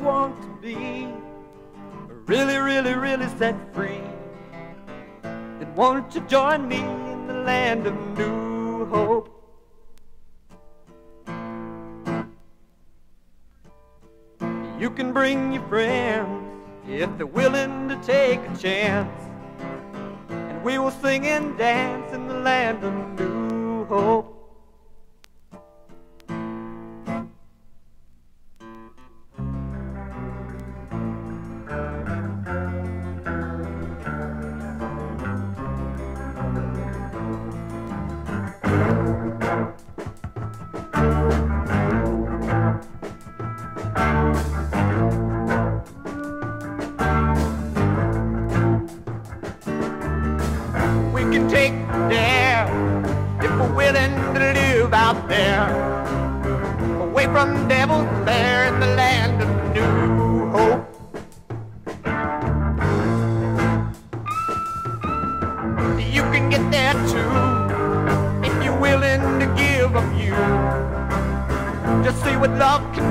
want to be really, really, really set free, then won't you join me in the land of new hope? You can bring your friends if they're willing to take a chance. And we will sing and dance in the land of new hope. Take the dare if we're willing to live out there, away from devil's there in the land of new hope. You can get there too if you're willing to give of you. Just see what love can